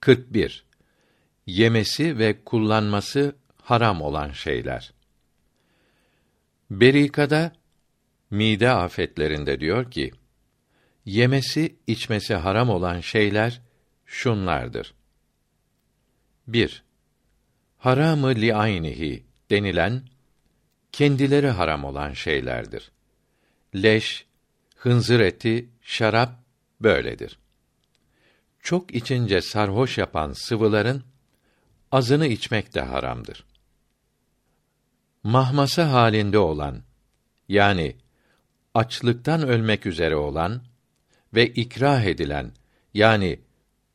41. Yemesi ve kullanması haram olan şeyler. Berikada mide afetlerinde diyor ki: Yemesi, içmesi haram olan şeyler şunlardır. 1. Haramı li aynihi denilen kendileri haram olan şeylerdir. Leş, hınzır eti, şarap böyledir. Çok içince sarhoş yapan sıvıların azını içmek de haramdır. Mahmasa halinde olan yani açlıktan ölmek üzere olan ve ikrah edilen yani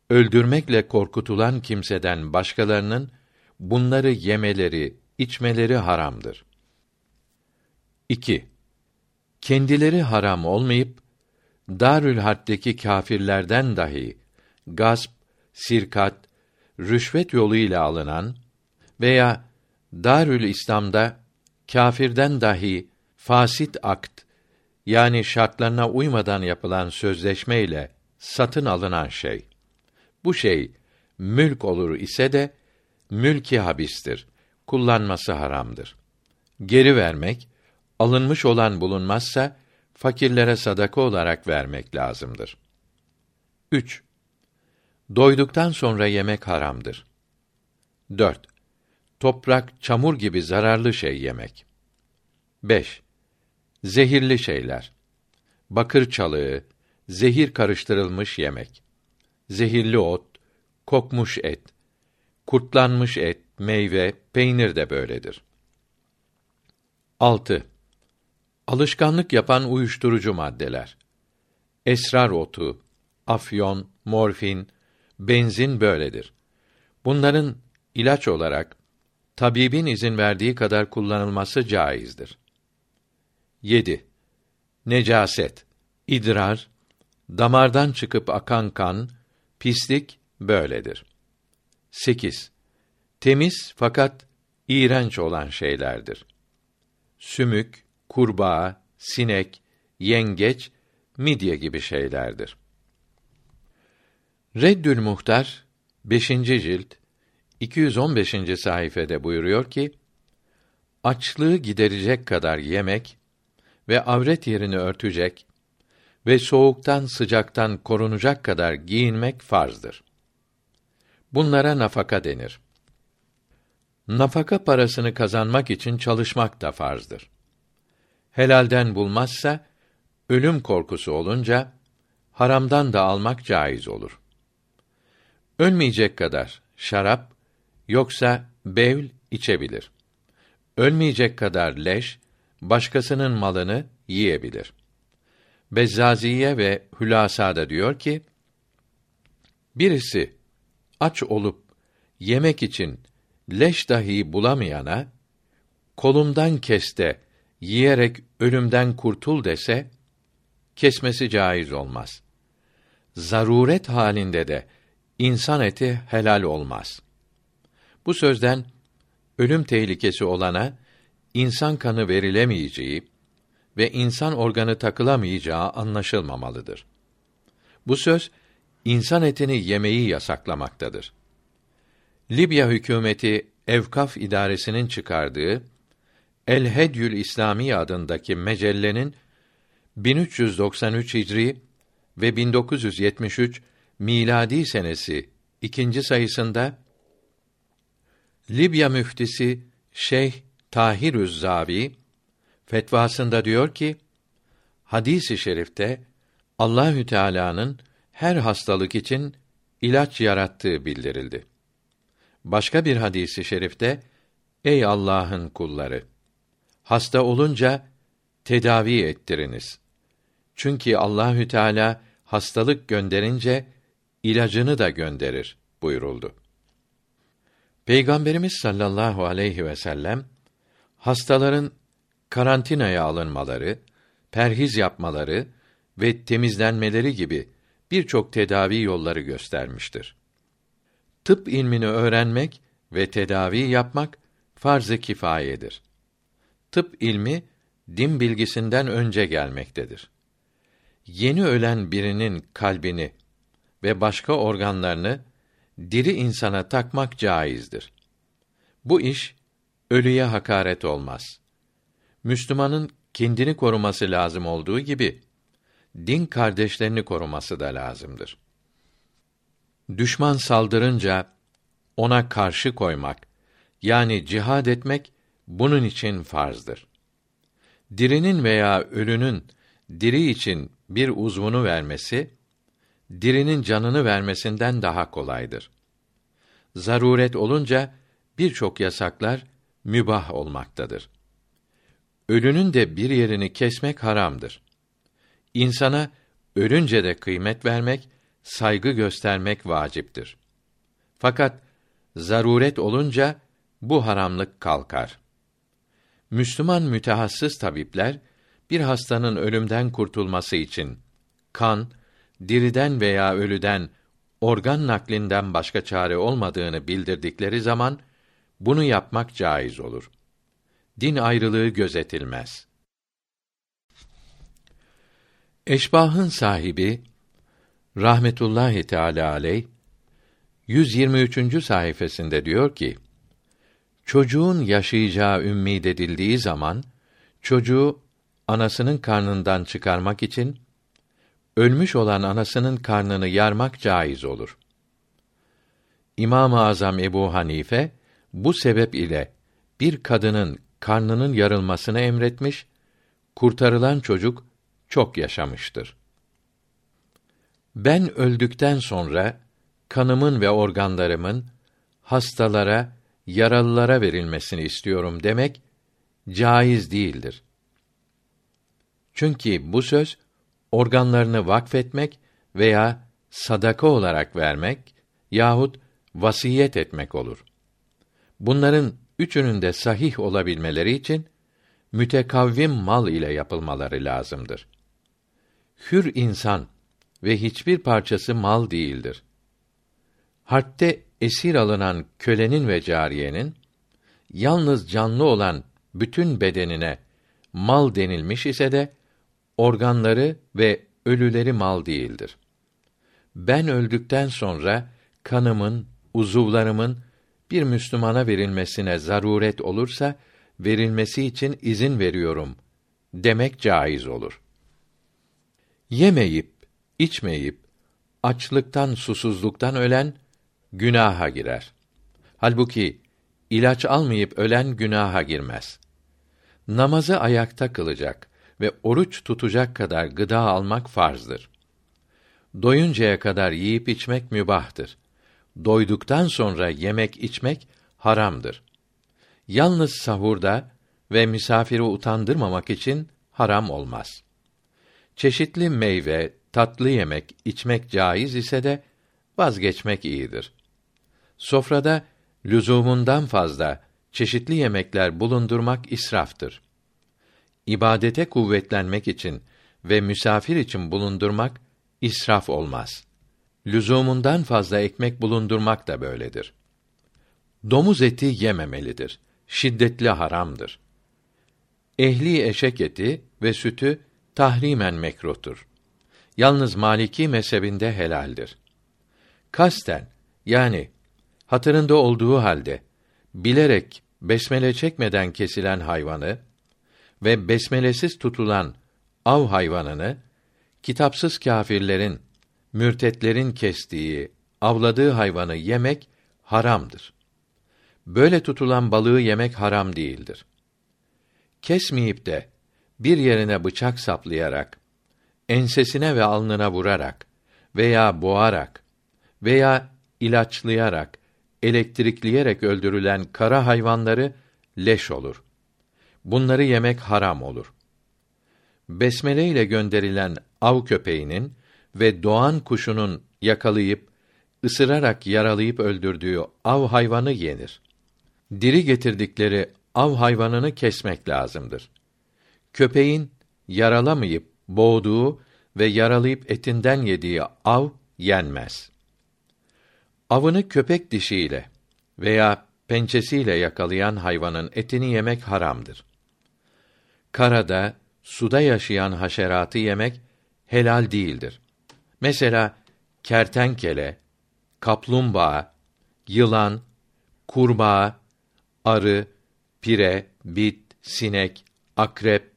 öldürmekle korkutulan kimseden başkalarının bunları yemeleri, içmeleri haramdır. 2. Kendileri haram olmayıp Darül Harp'teki kâfirlerden dahi gasp, sirkat, rüşvet yoluyla alınan veya Darül İslam'da kâfirden dahi fasit akt yani şartlarına uymadan yapılan sözleşme ile satın alınan şey. Bu şey mülk olur ise de mülki habistir. Kullanması haramdır. Geri vermek, alınmış olan bulunmazsa fakirlere sadaka olarak vermek lazımdır. 3. Doyduktan sonra yemek haramdır. 4. Toprak, çamur gibi zararlı şey yemek. 5. Zehirli şeyler. Bakır çalığı, zehir karıştırılmış yemek. Zehirli ot, kokmuş et, kurtlanmış et, meyve, peynir de böyledir. 6. Alışkanlık yapan uyuşturucu maddeler. Esrar otu, afyon, morfin, benzin böyledir. Bunların ilaç olarak tabibin izin verdiği kadar kullanılması caizdir. 7. Necaset, idrar, damardan çıkıp akan kan, pislik böyledir. 8. Temiz fakat iğrenç olan şeylerdir. Sümük, kurbağa, sinek, yengeç, midye gibi şeylerdir. Reddül Muhtar 5. cilt 215. sayfede buyuruyor ki: Açlığı giderecek kadar yemek ve avret yerini örtecek ve soğuktan sıcaktan korunacak kadar giyinmek farzdır. Bunlara nafaka denir. Nafaka parasını kazanmak için çalışmak da farzdır. Helalden bulmazsa ölüm korkusu olunca haramdan da almak caiz olur. Ölmeyecek kadar şarap yoksa bevl içebilir. Ölmeyecek kadar leş başkasının malını yiyebilir. Bezzaziye ve Hülasa da diyor ki, birisi aç olup yemek için leş dahi bulamayana, kolumdan keste, yiyerek ölümden kurtul dese, kesmesi caiz olmaz. Zaruret halinde de insan eti helal olmaz. Bu sözden ölüm tehlikesi olana insan kanı verilemeyeceği ve insan organı takılamayacağı anlaşılmamalıdır. Bu söz insan etini yemeyi yasaklamaktadır. Libya hükümeti Evkaf idaresinin çıkardığı El Hedyül İslami adındaki mecellenin 1393 Hicri ve 1973 miladi senesi ikinci sayısında Libya müftisi Şeyh Tahirüz Zavi fetvasında diyor ki hadisi şerifte Allahü Teala'nın her hastalık için ilaç yarattığı bildirildi. Başka bir hadisi şerifte ey Allah'ın kulları hasta olunca tedavi ettiriniz. Çünkü Allahü Teala hastalık gönderince ilacını da gönderir buyuruldu. Peygamberimiz sallallahu aleyhi ve sellem hastaların karantinaya alınmaları, perhiz yapmaları ve temizlenmeleri gibi birçok tedavi yolları göstermiştir. Tıp ilmini öğrenmek ve tedavi yapmak farz-ı kifayedir. Tıp ilmi din bilgisinden önce gelmektedir. Yeni ölen birinin kalbini ve başka organlarını diri insana takmak caizdir. Bu iş ölüye hakaret olmaz. Müslümanın kendini koruması lazım olduğu gibi din kardeşlerini koruması da lazımdır. Düşman saldırınca ona karşı koymak yani cihad etmek bunun için farzdır. Dirinin veya ölünün diri için bir uzvunu vermesi dirinin canını vermesinden daha kolaydır. Zaruret olunca birçok yasaklar mübah olmaktadır. Ölünün de bir yerini kesmek haramdır. İnsana ölünce de kıymet vermek, saygı göstermek vaciptir. Fakat zaruret olunca bu haramlık kalkar. Müslüman mütehassıs tabipler bir hastanın ölümden kurtulması için kan, diriden veya ölüden organ naklinden başka çare olmadığını bildirdikleri zaman bunu yapmak caiz olur. Din ayrılığı gözetilmez. Eşbahın sahibi rahmetullahi teala aleyh 123. sayfasında diyor ki: Çocuğun yaşayacağı ümmid edildiği zaman çocuğu anasının karnından çıkarmak için ölmüş olan anasının karnını yarmak caiz olur. İmam-ı Azam Ebu Hanife bu sebep ile bir kadının karnının yarılmasını emretmiş, kurtarılan çocuk çok yaşamıştır. Ben öldükten sonra kanımın ve organlarımın hastalara, yaralılara verilmesini istiyorum demek caiz değildir. Çünkü bu söz organlarını vakfetmek veya sadaka olarak vermek yahut vasiyet etmek olur. Bunların üçünün de sahih olabilmeleri için mütekavvim mal ile yapılmaları lazımdır. Hür insan ve hiçbir parçası mal değildir. Harpte esir alınan kölenin ve cariyenin yalnız canlı olan bütün bedenine mal denilmiş ise de organları ve ölüleri mal değildir. Ben öldükten sonra kanımın, uzuvlarımın bir Müslümana verilmesine zaruret olursa verilmesi için izin veriyorum demek caiz olur. Yemeyip, içmeyip açlıktan, susuzluktan ölen günaha girer. Halbuki ilaç almayıp ölen günaha girmez. Namazı ayakta kılacak ve oruç tutacak kadar gıda almak farzdır. Doyuncaya kadar yiyip içmek mübahtır. Doyduktan sonra yemek içmek haramdır. Yalnız sahurda ve misafiri utandırmamak için haram olmaz. Çeşitli meyve, tatlı yemek, içmek caiz ise de vazgeçmek iyidir. Sofrada lüzumundan fazla çeşitli yemekler bulundurmak israftır ibadete kuvvetlenmek için ve misafir için bulundurmak israf olmaz. Lüzumundan fazla ekmek bulundurmak da böyledir. Domuz eti yememelidir. Şiddetli haramdır. Ehli eşek eti ve sütü tahrimen mekruhtur. Yalnız Maliki mezhebinde helaldir. Kasten yani hatırında olduğu halde bilerek besmele çekmeden kesilen hayvanı ve besmelesiz tutulan av hayvanını kitapsız kâfirlerin, mürtetlerin kestiği, avladığı hayvanı yemek haramdır. Böyle tutulan balığı yemek haram değildir. Kesmeyip de bir yerine bıçak saplayarak, ensesine ve alnına vurarak veya boğarak veya ilaçlayarak, elektrikleyerek öldürülen kara hayvanları leş olur. Bunları yemek haram olur. Besmele ile gönderilen av köpeğinin ve doğan kuşunun yakalayıp ısırarak yaralayıp öldürdüğü av hayvanı yenir. Diri getirdikleri av hayvanını kesmek lazımdır. Köpeğin yaralamayıp boğduğu ve yaralayıp etinden yediği av yenmez. Avını köpek dişiyle veya pençesiyle yakalayan hayvanın etini yemek haramdır karada, suda yaşayan haşeratı yemek helal değildir. Mesela kertenkele, kaplumbağa, yılan, kurbağa, arı, pire, bit, sinek, akrep,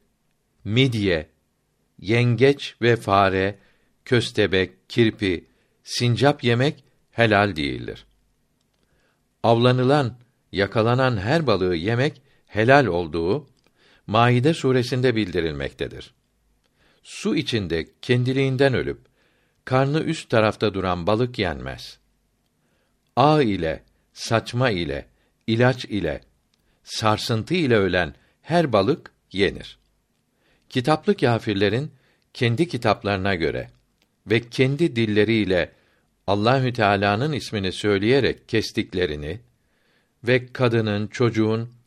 midye, yengeç ve fare, köstebek, kirpi, sincap yemek helal değildir. Avlanılan, yakalanan her balığı yemek helal olduğu Maide suresinde bildirilmektedir. Su içinde kendiliğinden ölüp karnı üst tarafta duran balık yenmez. Ağ ile, saçma ile, ilaç ile, sarsıntı ile ölen her balık yenir. Kitaplı kâfirlerin kendi kitaplarına göre ve kendi dilleriyle Allahü Teala'nın ismini söyleyerek kestiklerini ve kadının, çocuğun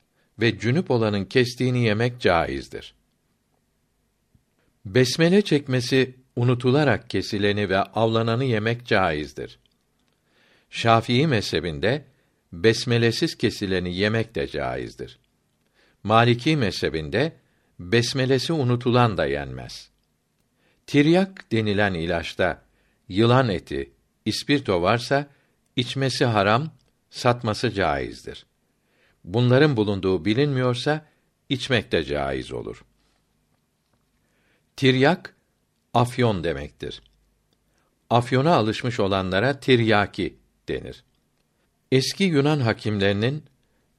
ve cünüp olanın kestiğini yemek caizdir. Besmele çekmesi unutularak kesileni ve avlananı yemek caizdir. Şafii mezhebinde besmelesiz kesileni yemek de caizdir. Maliki mezhebinde besmelesi unutulan da yenmez. Tiryak denilen ilaçta yılan eti, ispirto varsa içmesi haram, satması caizdir. Bunların bulunduğu bilinmiyorsa içmek de caiz olur. Tiryak afyon demektir. Afyona alışmış olanlara tiryaki denir. Eski Yunan hakimlerinin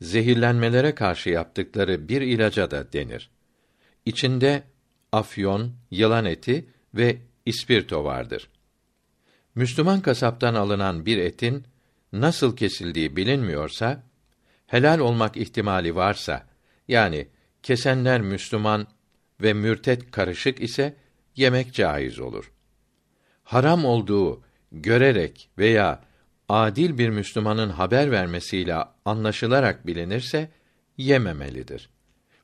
zehirlenmelere karşı yaptıkları bir ilaca da denir. İçinde afyon, yılan eti ve ispirto vardır. Müslüman kasaptan alınan bir etin nasıl kesildiği bilinmiyorsa, helal olmak ihtimali varsa, yani kesenler Müslüman ve mürtet karışık ise yemek caiz olur. Haram olduğu görerek veya adil bir Müslümanın haber vermesiyle anlaşılarak bilinirse yememelidir.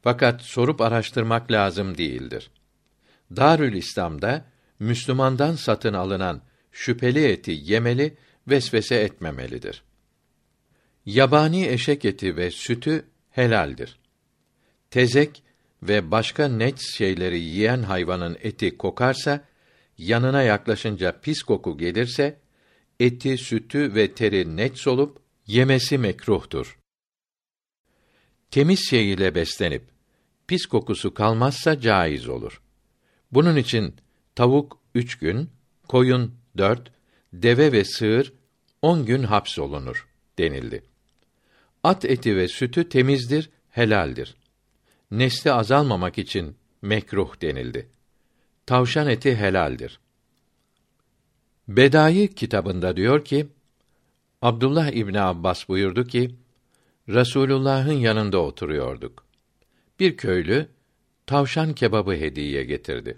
Fakat sorup araştırmak lazım değildir. Darül İslam'da Müslümandan satın alınan şüpheli eti yemeli, vesvese etmemelidir. Yabani eşek eti ve sütü helaldir. Tezek ve başka neç şeyleri yiyen hayvanın eti kokarsa, yanına yaklaşınca pis koku gelirse, eti, sütü ve teri neç olup yemesi mekruhtur. Temiz şey ile beslenip pis kokusu kalmazsa caiz olur. Bunun için tavuk üç gün, koyun dört, deve ve sığır on gün hapsolunur denildi. At eti ve sütü temizdir, helaldir. Nesli azalmamak için mekruh denildi. Tavşan eti helaldir. Bedai kitabında diyor ki, Abdullah İbni Abbas buyurdu ki, Resulullah'ın yanında oturuyorduk. Bir köylü tavşan kebabı hediye getirdi.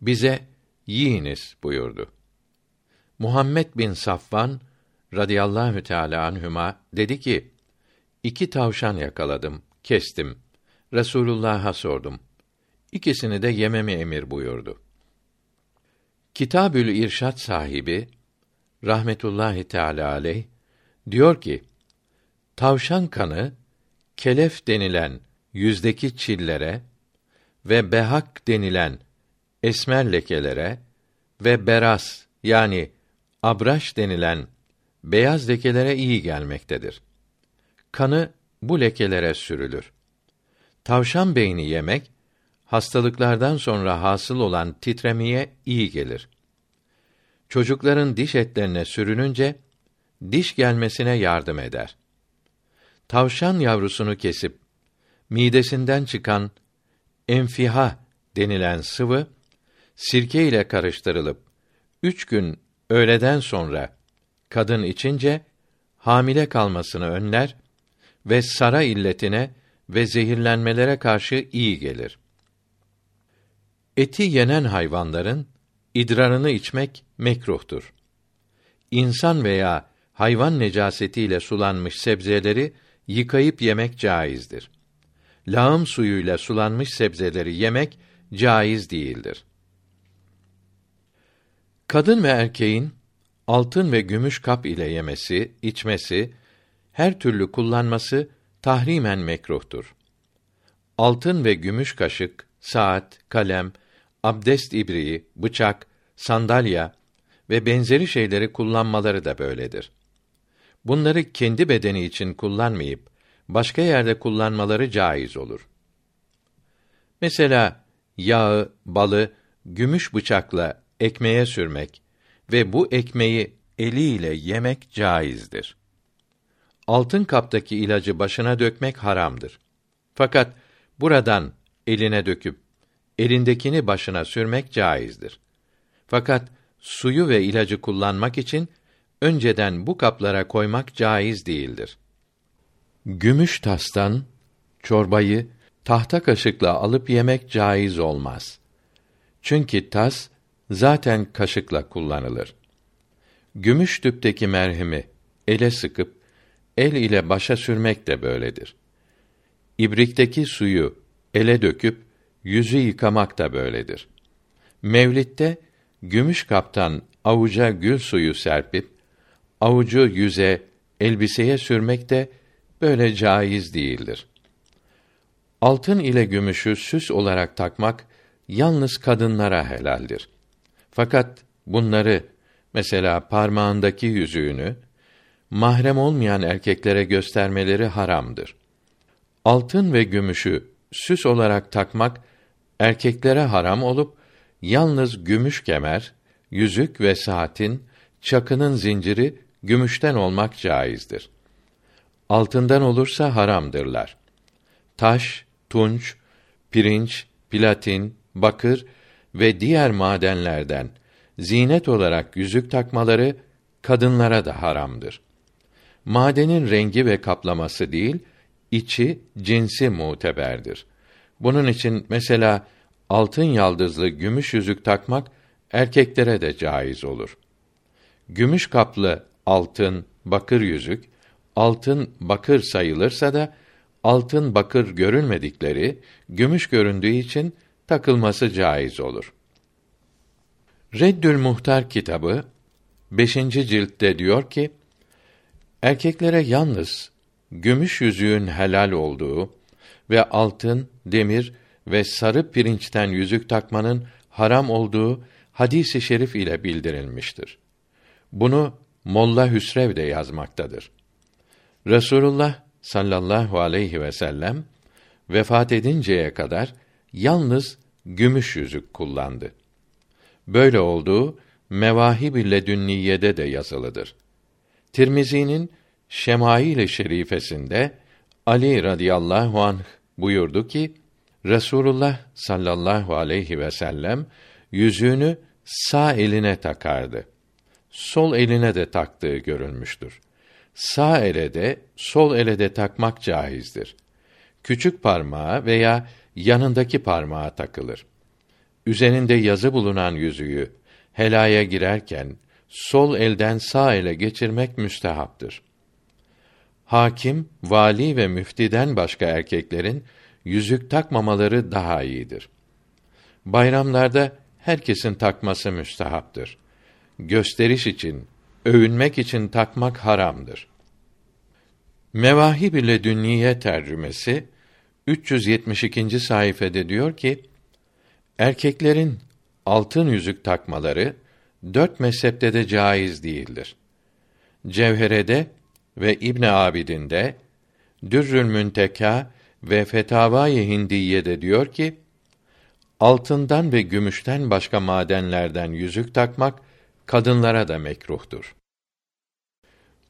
Bize yiyiniz buyurdu. Muhammed bin Safvan radıyallahu teala anhüma dedi ki: İki tavşan yakaladım, kestim. Resulullah'a sordum. İkisini de yememi emir buyurdu. Kitabül İrşad sahibi rahmetullahi teala aleyh diyor ki: Tavşan kanı kelef denilen yüzdeki çillere ve behak denilen esmer lekelere ve beras yani abraş denilen beyaz lekelere iyi gelmektedir. Kanı bu lekelere sürülür. Tavşan beyni yemek hastalıklardan sonra hasıl olan titremeye iyi gelir. Çocukların diş etlerine sürününce diş gelmesine yardım eder. Tavşan yavrusunu kesip midesinden çıkan enfiha denilen sıvı sirke ile karıştırılıp üç gün öğleden sonra kadın içince hamile kalmasını önler ve sara illetine ve zehirlenmelere karşı iyi gelir. Eti yenen hayvanların idrarını içmek mekruhtur. İnsan veya hayvan necasetiyle sulanmış sebzeleri yıkayıp yemek caizdir. Lağım suyuyla sulanmış sebzeleri yemek caiz değildir. Kadın ve erkeğin altın ve gümüş kap ile yemesi, içmesi, her türlü kullanması tahrimen mekruhtur. Altın ve gümüş kaşık, saat, kalem, abdest ibriği, bıçak, sandalya ve benzeri şeyleri kullanmaları da böyledir. bunları kendi bedeni için kullanmayıp başka yerde kullanmaları caiz olur. Mesela yağı, balı gümüş bıçakla ekmeğe sürmek ve bu ekmeği eliyle yemek caizdir. Altın kaptaki ilacı başına dökmek haramdır. Fakat buradan eline döküp elindekini başına sürmek caizdir. Fakat suyu ve ilacı kullanmak için önceden bu kaplara koymak caiz değildir. Gümüş tastan çorbayı tahta kaşıkla alıp yemek caiz olmaz. Çünkü tas zaten kaşıkla kullanılır. Gümüş tüpteki merhemi ele sıkıp el ile başa sürmek de böyledir. İbrikteki suyu ele döküp yüzü yıkamak da böyledir. Mevlitte gümüş kaptan avuca gül suyu serpip avucu yüze, elbiseye sürmek de böyle caiz değildir. Altın ile gümüşü süs olarak takmak yalnız kadınlara helaldir. Fakat bunları mesela parmağındaki yüzüğünü mahrem olmayan erkeklere göstermeleri haramdır. Altın ve gümüşü süs olarak takmak erkeklere haram olup yalnız gümüş kemer, yüzük ve saatin, çakının zinciri gümüşten olmak caizdir. Altından olursa haramdırlar. Taş, tunç, pirinç, platin, bakır ve diğer madenlerden zinet olarak yüzük takmaları kadınlara da haramdır. Madenin rengi ve kaplaması değil, içi, cinsi muteberdir. Bunun için mesela altın yaldızlı gümüş yüzük takmak erkeklere de caiz olur. Gümüş kaplı altın, bakır yüzük, altın, bakır sayılırsa da altın, bakır görülmedikleri, gümüş göründüğü için takılması caiz olur. Reddül Muhtar kitabı 5. ciltte diyor ki: Erkeklere yalnız gümüş yüzüğün helal olduğu ve altın, demir ve sarı pirinçten yüzük takmanın haram olduğu hadisi şerif ile bildirilmiştir. Bunu Molla Hüsrev de yazmaktadır. Resulullah sallallahu aleyhi ve sellem vefat edinceye kadar yalnız gümüş yüzük kullandı. Böyle olduğu Mevahib-i Ledünniyede de yazılıdır. Tirmizi'nin Şemail-i Şerifesinde Ali radıyallahu anh buyurdu ki Resulullah sallallahu aleyhi ve sellem yüzüğünü sağ eline takardı. Sol eline de taktığı görülmüştür. Sağ ele de sol ele de takmak caizdir. Küçük parmağı veya yanındaki parmağa takılır. Üzerinde yazı bulunan yüzüğü helaya girerken sol elden sağ ele geçirmek müstehaptır. Hakim, vali ve müftiden başka erkeklerin yüzük takmamaları daha iyidir. Bayramlarda herkesin takması müstehaptır. Gösteriş için, övünmek için takmak haramdır. Mevahib ile Dünniye tercümesi 372. sayfede diyor ki: Erkeklerin altın yüzük takmaları dört mezhepte de caiz değildir. Cevherede ve İbn Abidin'de, Dürrül Münteka ve Fetavai Hindiye'de diyor ki, altından ve gümüşten başka madenlerden yüzük takmak kadınlara da mekruhtur.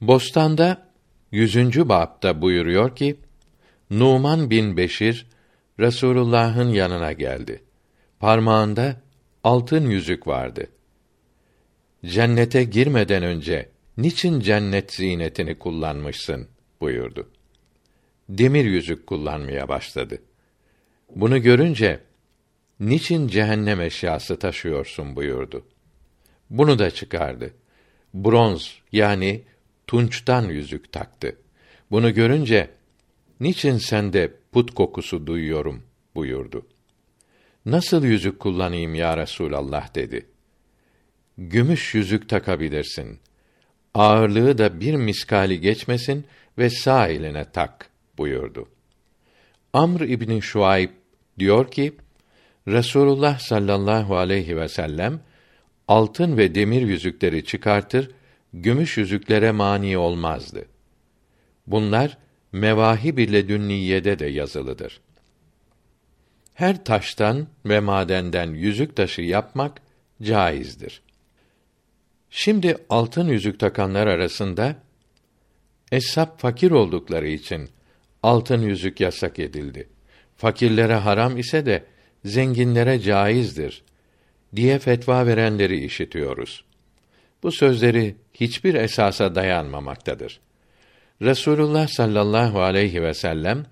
Bostan'da yüzüncü bapta buyuruyor ki, Numan bin Beşir Resulullah'ın yanına geldi. Parmağında altın yüzük vardı. Cennete girmeden önce niçin cennet zinetini kullanmışsın buyurdu. Demir yüzük kullanmaya başladı. Bunu görünce niçin cehennem eşyası taşıyorsun buyurdu. Bunu da çıkardı. Bronz yani tunçtan yüzük taktı. Bunu görünce niçin sende put kokusu duyuyorum buyurdu. Nasıl yüzük kullanayım ya Resulallah dedi. Gümüş yüzük takabilirsin. Ağırlığı da bir miskali geçmesin ve sağ eline tak buyurdu. Amr İbni Şuayb diyor ki, Resulullah sallallahu aleyhi ve sellem altın ve demir yüzükleri çıkartır gümüş yüzüklere mani olmazdı. Bunlar Mevahib ile Dünniyede de yazılıdır. Her taştan ve madenden yüzük taşı yapmak caizdir. Şimdi altın yüzük takanlar arasında eshab fakir oldukları için altın yüzük yasak edildi. Fakirlere haram ise de zenginlere caizdir diye fetva verenleri işitiyoruz. Bu sözleri hiçbir esasa dayanmamaktadır. Resulullah sallallahu aleyhi ve sellem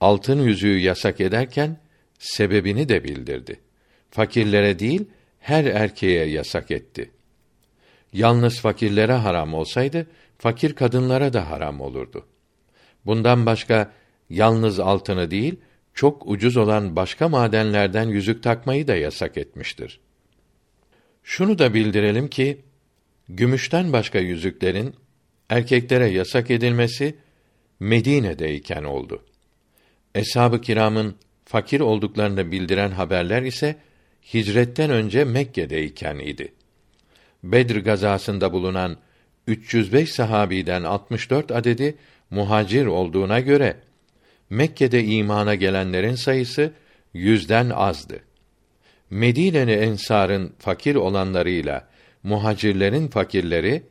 altın yüzüğü yasak ederken sebebini de bildirdi. Fakirlere değil, her erkeğe yasak etti. Yalnız fakirlere haram olsaydı, fakir kadınlara da haram olurdu. Bundan başka yalnız altını değil, çok ucuz olan başka madenlerden yüzük takmayı da yasak etmiştir. Şunu da bildirelim ki gümüşten başka yüzüklerin erkeklere yasak edilmesi Medine'deyken oldu. Eshab-ı kiramın fakir olduklarını bildiren haberler ise hicretten önce Mekke'deyken idi. Bedir gazasında bulunan 305 sahabiden 64 adedi muhacir olduğuna göre Mekke'de imana gelenlerin sayısı yüzden azdı. Medine'li ensarın fakir olanlarıyla muhacirlerin fakirleri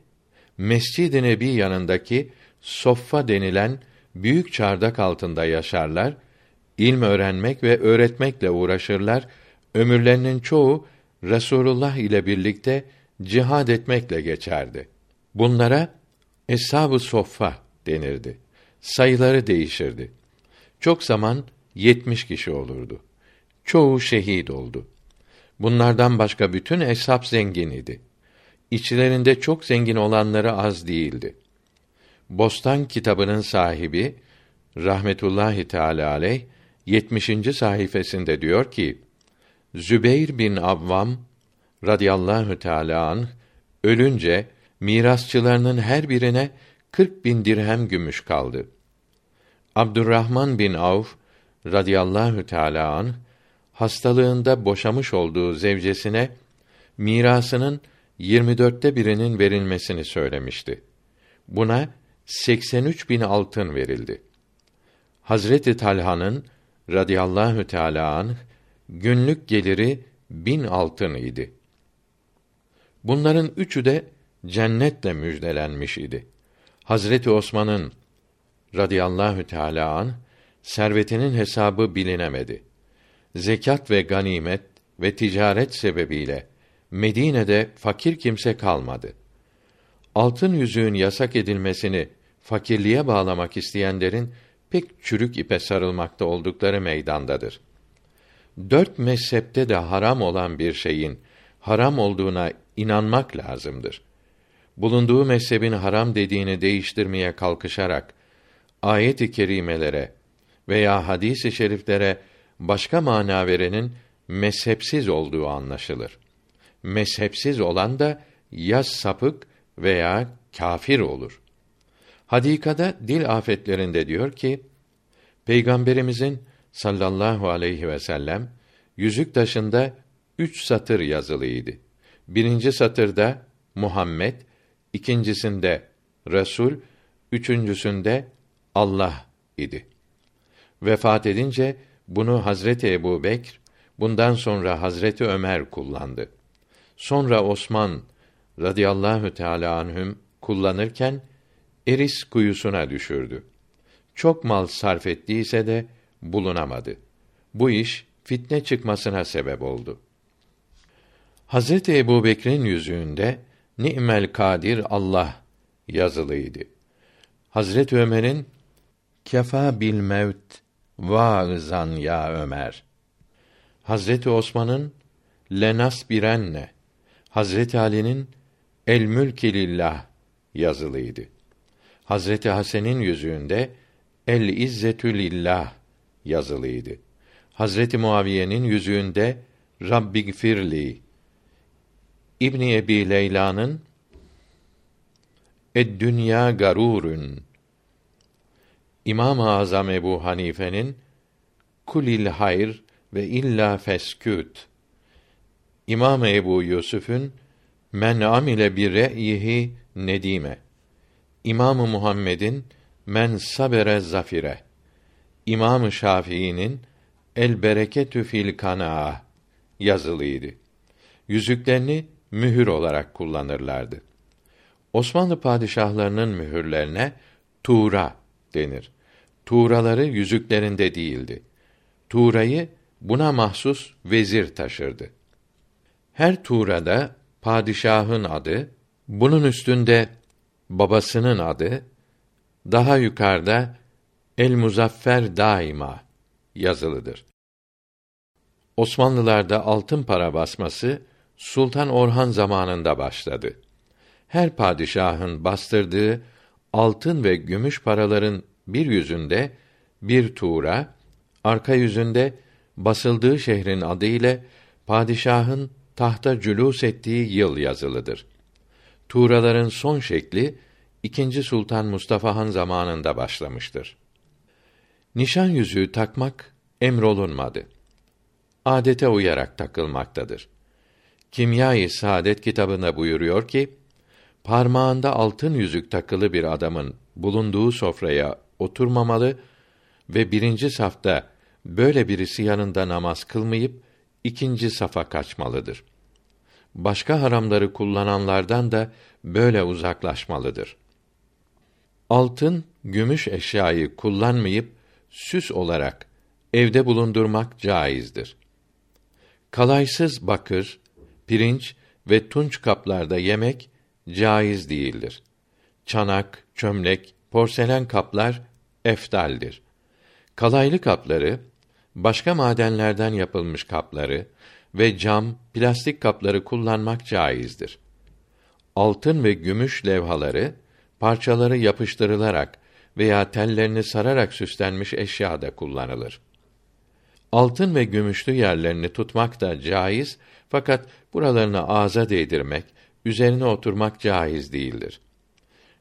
Mescid-i Nebi yanındaki soffa denilen büyük çardak altında yaşarlar, ilm öğrenmek ve öğretmekle uğraşırlar. Ömürlerinin çoğu Resulullah ile birlikte cihad etmekle geçerdi. Bunlara eshab-ı soffa denirdi. Sayıları değişirdi. Çok zaman yetmiş kişi olurdu. Çoğu şehit oldu. Bunlardan başka bütün eshab zengin idi. İçlerinde çok zengin olanları az değildi. Bostan kitabının sahibi rahmetullahi teala aleyh 70. sayfasında diyor ki: Zübeyr bin Avvam radıyallahu teala anh ölünce mirasçılarının her birine 40 bin dirhem gümüş kaldı. Abdurrahman bin Avf radıyallahu teala anh hastalığında boşamış olduğu zevcesine mirasının 24'te birinin verilmesini söylemişti. Buna 83 bin altın verildi. Hazreti Talha'nın radıyallahu teala anh günlük geliri bin altın idi. Bunların üçü de cennetle müjdelenmiş idi. Hazreti Osman'ın radıyallahu teala an servetinin hesabı bilinemedi. Zekat ve ganimet ve ticaret sebebiyle Medine'de fakir kimse kalmadı. Altın yüzüğün yasak edilmesini fakirliğe bağlamak isteyenlerin pek çürük ipe sarılmakta oldukları meydandadır. Dört mezhepte de haram olan bir şeyin haram olduğuna inanmak lazımdır. Bulunduğu mezhebin haram dediğini değiştirmeye kalkışarak ayet-i kerimelere veya hadis-i şeriflere başka mana verenin mezhepsiz olduğu anlaşılır. Mezhepsiz olan da ya sapık veya kafir olur. Hadikada dil afetlerinde diyor ki Peygamberimizin sallallahu aleyhi ve sellem yüzük taşında üç satır yazılıydı. Birinci satırda Muhammed, ikincisinde Resul, üçüncüsünde Allah idi. Vefat edince bunu Hazreti Ebu Bekr, bundan sonra Hazreti Ömer kullandı. Sonra Osman radıyallahu teala anhüm kullanırken Eris kuyusuna düşürdü. Çok mal sarf ettiyse de bulunamadı. Bu iş fitne çıkmasına sebep oldu. Hazreti Ebu Bekir'in yüzüğünde Ni'mel Kadir Allah yazılıydı. Hazreti Ömer'in Kefa bil mevt vaazan ya Ömer. Hazreti Osman'ın Lenas birenne. Hazreti Ali'nin El mülki lillah yazılıydı. Hazreti Hasan'ın yüzüğünde El izzetü lillah yazılıydı. Hazreti Muaviye'nin yüzüğünde Rabbigfirli İbni Ebi Leyla'nın Ed dünya garurun İmam-ı Azam Ebu Hanife'nin Kulil hayr ve illa fesküt İmam Ebu Yusuf'un Men amile bir re'yihi Nedime İmamı Muhammed'in Men sabere zafire İmamı Şafii'nin El bereketü fil kanaa yazılıydı. Yüzüklerini mühür olarak kullanırlardı. Osmanlı padişahlarının mühürlerine tuğra denir. Tuğraları yüzüklerinde değildi. Tuğrayı buna mahsus vezir taşırdı. Her tuğrada padişahın adı, bunun üstünde babasının adı, daha yukarıda El Muzaffer daima yazılıdır. Osmanlılarda altın para basması Sultan Orhan zamanında başladı. Her padişahın bastırdığı altın ve gümüş paraların bir yüzünde bir tuğra, arka yüzünde basıldığı şehrin adı ile padişahın tahta cülûs ettiği yıl yazılıdır. Tuğraların son şekli ikinci Sultan Mustafa Han zamanında başlamıştır. Nişan yüzüğü takmak emrolunmadı. Adete uyarak takılmaktadır. Kimya-i Saadet kitabında buyuruyor ki, parmağında altın yüzük takılı bir adamın bulunduğu sofraya oturmamalı ve birinci safta böyle birisi yanında namaz kılmayıp ikinci safa kaçmalıdır. Başka haramları kullananlardan da böyle uzaklaşmalıdır. Altın, gümüş eşyayı kullanmayıp süs olarak evde bulundurmak caizdir. Kalaysız bakır, pirinç ve tunç kaplarda yemek caiz değildir. Çanak, çömlek, porselen kaplar eftaldir. Kalaylı kapları, başka madenlerden yapılmış kapları ve cam, plastik kapları kullanmak caizdir. Altın ve gümüş levhaları, parçaları yapıştırılarak veya tellerini sararak süslenmiş eşyada kullanılır. Altın ve gümüşlü yerlerini tutmak da caiz fakat buralarını ağza değdirmek, üzerine oturmak caiz değildir.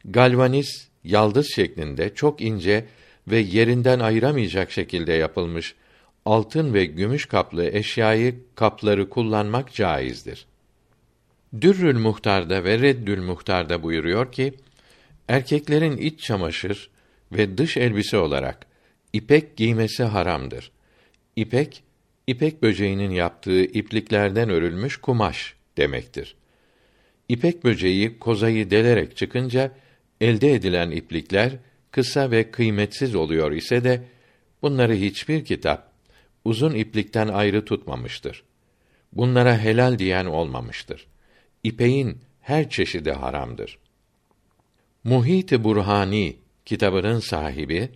Galvaniz, yaldız şeklinde çok ince ve yerinden ayıramayacak şekilde yapılmış altın ve gümüş kaplı eşyayı kapları kullanmak caizdir. Dürrül Muhtar'da ve Reddül Muhtar'da buyuruyor ki, erkeklerin iç çamaşır ve dış elbise olarak ipek giymesi haramdır. İpek, ipek böceğinin yaptığı ipliklerden örülmüş kumaş demektir. İpek böceği kozayı delerek çıkınca elde edilen iplikler kısa ve kıymetsiz oluyor ise de bunları hiçbir kitap uzun iplikten ayrı tutmamıştır. Bunlara helal diyen olmamıştır. İpeğin her çeşidi haramdır. Muhit-i Burhani kitabının sahibi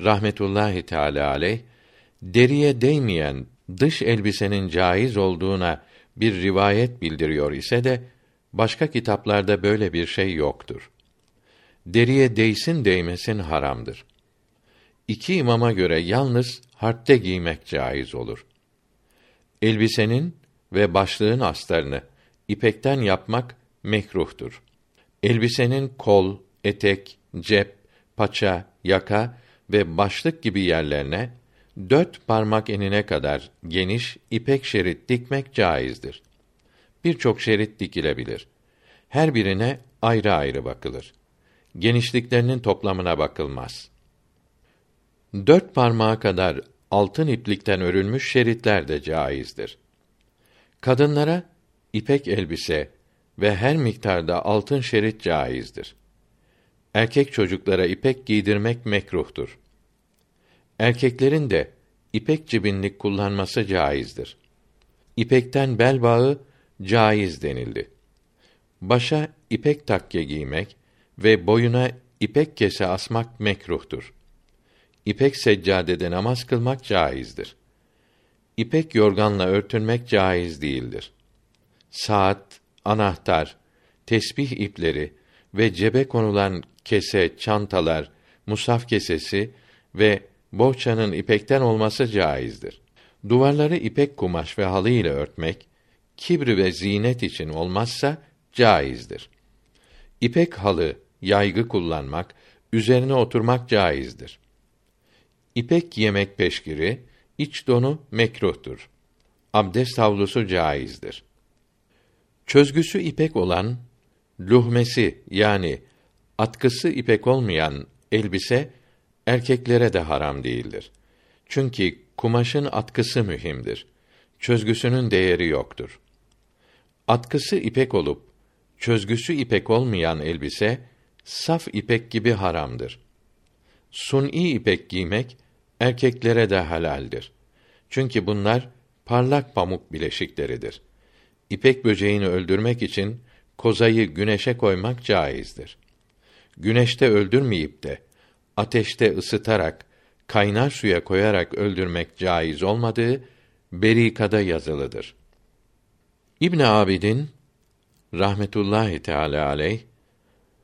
rahmetullahi teala aleyh deriye değmeyen dış elbisenin caiz olduğuna bir rivayet bildiriyor ise de başka kitaplarda böyle bir şey yoktur. Deriye değsin değmesin haramdır. İki imama göre yalnız harpte giymek caiz olur. Elbisenin ve başlığın astarını ipekten yapmak mekruhtur. Elbisenin kol, etek, cep, paça, yaka ve başlık gibi yerlerine dört parmak enine kadar geniş ipek şerit dikmek caizdir. Birçok şerit dikilebilir. Her birine ayrı ayrı bakılır. Genişliklerinin toplamına bakılmaz. Dört parmağa kadar altın iplikten örülmüş şeritler de caizdir. Kadınlara ipek elbise ve her miktarda altın şerit caizdir. Erkek çocuklara ipek giydirmek mekruhtur. Erkeklerin de ipek cibinlik kullanması caizdir. İpekten bel bağı caiz denildi. Başa ipek takke giymek ve boyuna ipek kese asmak mekruhtur. İpek seccadede namaz kılmak caizdir. İpek yorganla örtünmek caiz değildir. Saat, anahtar, tesbih ipleri ve cebe konulan kese, çantalar, musaf kesesi ve bohçanın ipekten olması caizdir. Duvarları ipek kumaş ve halı ile örtmek, kibri ve zinet için olmazsa caizdir. İpek halı, yaygı kullanmak, üzerine oturmak caizdir. İpek yemek peşkiri, iç donu mekruhtur. Abdest havlusu caizdir. Çözgüsü ipek olan luhmesi yani atkısı ipek olmayan elbise erkeklere de haram değildir. Çünkü kumaşın atkısı mühimdir. Çözgüsünün değeri yoktur. Atkısı ipek olup çözgüsü ipek olmayan elbise saf ipek gibi haramdır. Suni ipek giymek erkeklere de halaldir. Çünkü bunlar parlak pamuk bileşikleridir. İpek böceğini öldürmek için kozayı güneşe koymak caizdir. Güneşte öldürmeyip de ateşte ısıtarak kaynar suya koyarak öldürmek caiz olmadığı berikada yazılıdır. İbn Abidin rahmetullahi teala aleyh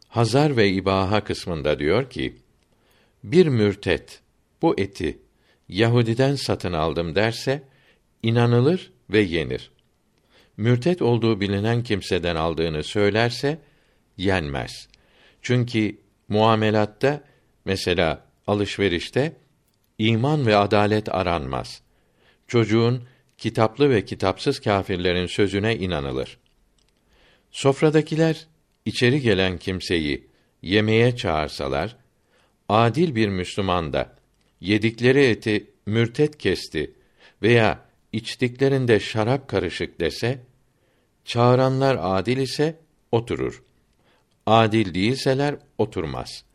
Hazar ve İbaha kısmında diyor ki: Bir mürtet bu eti Yahudiden satın aldım derse inanılır ve yenir. Mürtet olduğu bilinen kimseden aldığını söylerse yenmez. Çünkü muamelatta mesela alışverişte iman ve adalet aranmaz. Çocuğun kitaplı ve kitapsız kâfirlerin sözüne inanılır. Sofradakiler içeri gelen kimseyi yemeğe çağırsalar, adil bir Müslüman da yedikleri eti mürtet kesti veya içtiklerinde şarap karışık dese, çağıranlar adil ise oturur. Adil değilseler oturmaz.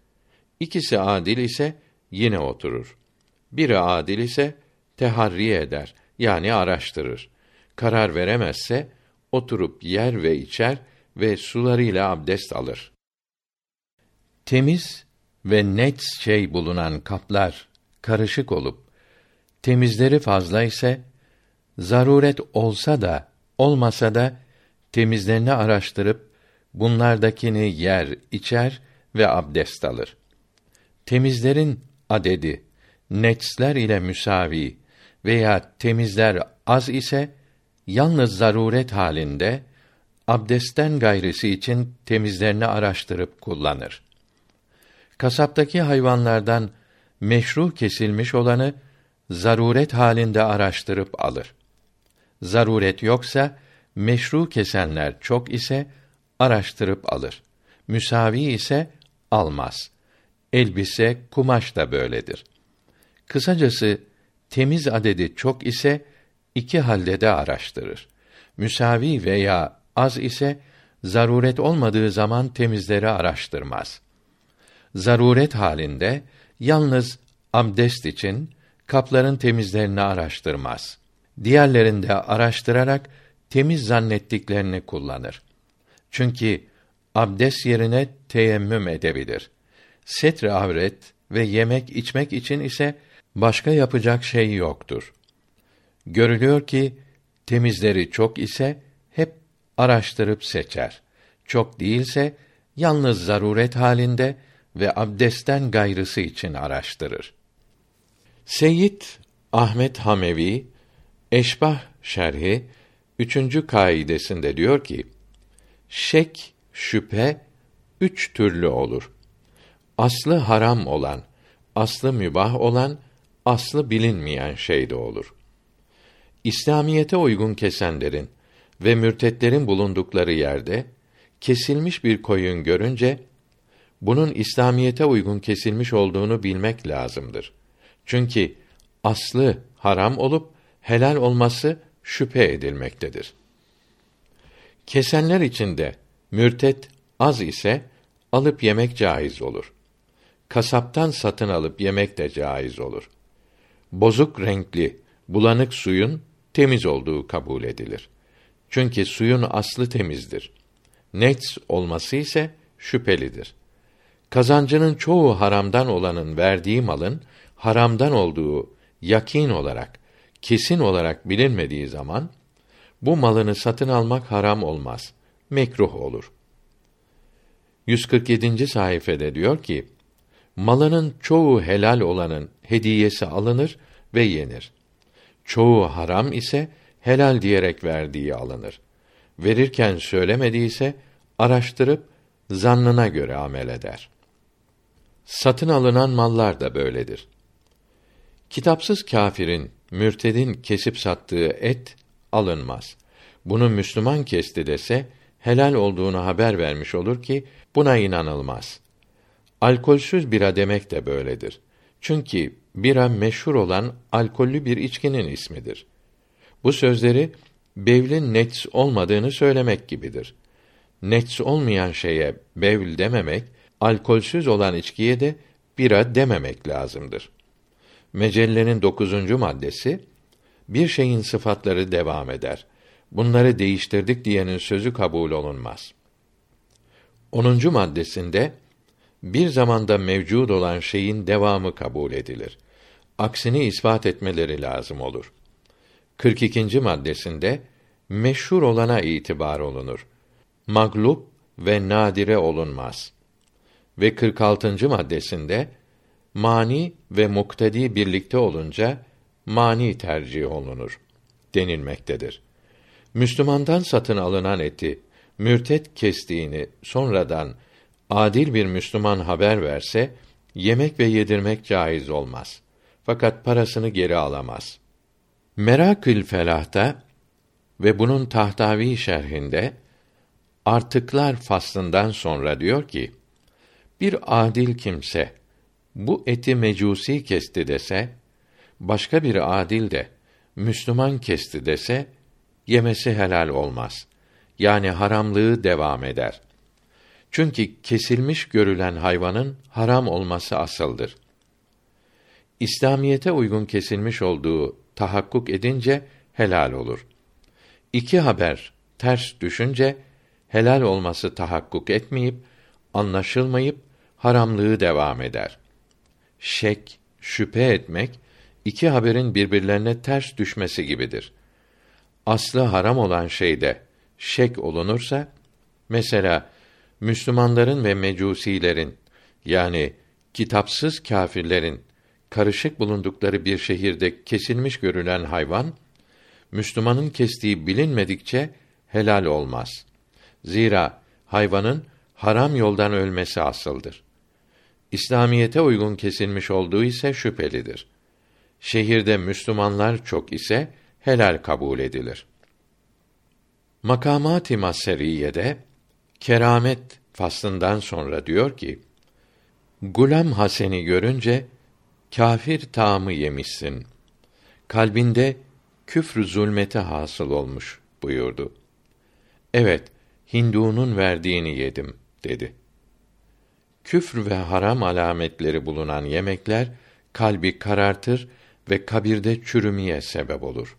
İkisi adil ise yine oturur. Biri adil ise teharri eder yani araştırır. Karar veremezse oturup yer ve içer ve sularıyla abdest alır. Temiz ve net şey bulunan kaplar karışık olup temizleri fazla ise zaruret olsa da olmasa da temizlerini araştırıp bunlardakini yer, içer ve abdest alır. Temizlerin adedi netsler ile müsavi veya temizler az ise yalnız zaruret halinde abdestten gayrisi için temizlerini araştırıp kullanır. Kasaptaki hayvanlardan meşru kesilmiş olanı zaruret halinde araştırıp alır. Zaruret yoksa meşru kesenler çok ise araştırıp alır. Müsavi ise almaz. Elbise, kumaş da böyledir. Kısacası temiz adedi çok ise iki halde de araştırır. Müsavi veya az ise zaruret olmadığı zaman temizleri araştırmaz. Zaruret halinde yalnız abdest için kapların temizlerini araştırmaz. Diğerlerinde araştırarak temiz zannettiklerini kullanır. Çünkü abdest yerine teyemmüm edebilir. Setre avret ve yemek içmek için ise başka yapacak şey yoktur. Görülüyor ki temizleri çok ise hep araştırıp seçer. Çok değilse yalnız zaruret halinde ve abdestten gayrısı için araştırır. Seyyid Ahmet Hamevi Eşbah şerhi üçüncü kaidesinde diyor ki: Şek, şüphe üç türlü olur. Aslı haram olan, aslı mübah olan, aslı bilinmeyen şey de olur. İslamiyete uygun kesenlerin ve mürtetlerin bulundukları yerde kesilmiş bir koyun görünce bunun İslamiyete uygun kesilmiş olduğunu bilmek lazımdır. Çünkü aslı haram olup helal olması şüphe edilmektedir. Kesenler içinde mürtet az ise alıp yemek caiz olur. Kasaptan satın alıp yemek de caiz olur. Bozuk renkli, bulanık suyun temiz olduğu kabul edilir. Çünkü suyun aslı temizdir. Nets olması ise şüphelidir. Kazancının çoğu haramdan olanın verdiği malın haramdan olduğu yakin olarak, kesin olarak bilinmediği zaman bu malını satın almak haram olmaz. Mekruh olur. 147. sayfede diyor ki: Malının çoğu helal olanın hediyesi alınır ve yenir. Çoğu haram ise helal diyerek verdiği alınır. Verirken söylemediyse araştırıp zannına göre amel eder. Satın alınan mallar da böyledir. Kitapsız kâfirin, mürtedin kesip sattığı et alınmaz. Bunu Müslüman kesti dese helal olduğunu haber vermiş olur ki buna inanılmaz. Alkolsüz bira demek de böyledir. Çünkü bira meşhur olan alkollü bir içkinin ismidir. Bu sözleri bevlin nets olmadığını söylemek gibidir. Nets olmayan şeye bevl dememek, alkolsüz olan içkiye de bira dememek lazımdır. Mecellenin dokuzuncu maddesi, bir şeyin sıfatları devam eder. Bunları değiştirdik diyenin sözü kabul olunmaz. Onuncu maddesinde, bir zamanda mevcud olan şeyin devamı kabul edilir. Aksini ispat etmeleri lazım olur. 42. maddesinde meşhur olana itibar olunur. Maglup ve nadire olunmaz. Ve 46. maddesinde mani ve muktedi birlikte olunca mani tercih olunur denilmektedir. Müslümandan satın alınan eti mürtet kestiğini sonradan adil bir Müslüman haber verse yemek ve yedirmek caiz olmaz. Fakat parasını geri alamaz. Merakül Felah'ta ve bunun Tahtavi şerhinde artıklar faslından sonra diyor ki: Bir adil kimse bu eti mecusi kesti dese, başka bir adil de Müslüman kesti dese, yemesi helal olmaz. Yani haramlığı devam eder. Çünkü kesilmiş görülen hayvanın haram olması asıldır. İslamiyete uygun kesilmiş olduğu tahakkuk edince helal olur. İki haber ters düşünce helal olması tahakkuk etmeyip anlaşılmayıp haramlığı devam eder. Şek, şüphe etmek iki haberin birbirlerine ters düşmesi gibidir. Aslı haram olan şeyde şek olunursa mesela Müslümanların ve mecusilerin yani kitapsız kâfirlerin karışık bulundukları bir şehirde kesilmiş görülen hayvan Müslümanın kestiği bilinmedikçe helal olmaz. Zira hayvanın haram yoldan ölmesi asıldır. İslamiyete uygun kesilmiş olduğu ise şüphelidir. Şehirde Müslümanlar çok ise helal kabul edilir. Makamat-ı Maseriyede keramet faslından sonra diyor ki: Gulam Hasen'i görünce kâfir tamı yemişsin. Kalbinde küfr zulmeti hasıl olmuş buyurdu. Evet, Hindu'nun verdiğini yedim dedi. Küfr ve haram alametleri bulunan yemekler kalbi karartır ve kabirde çürümeye sebep olur.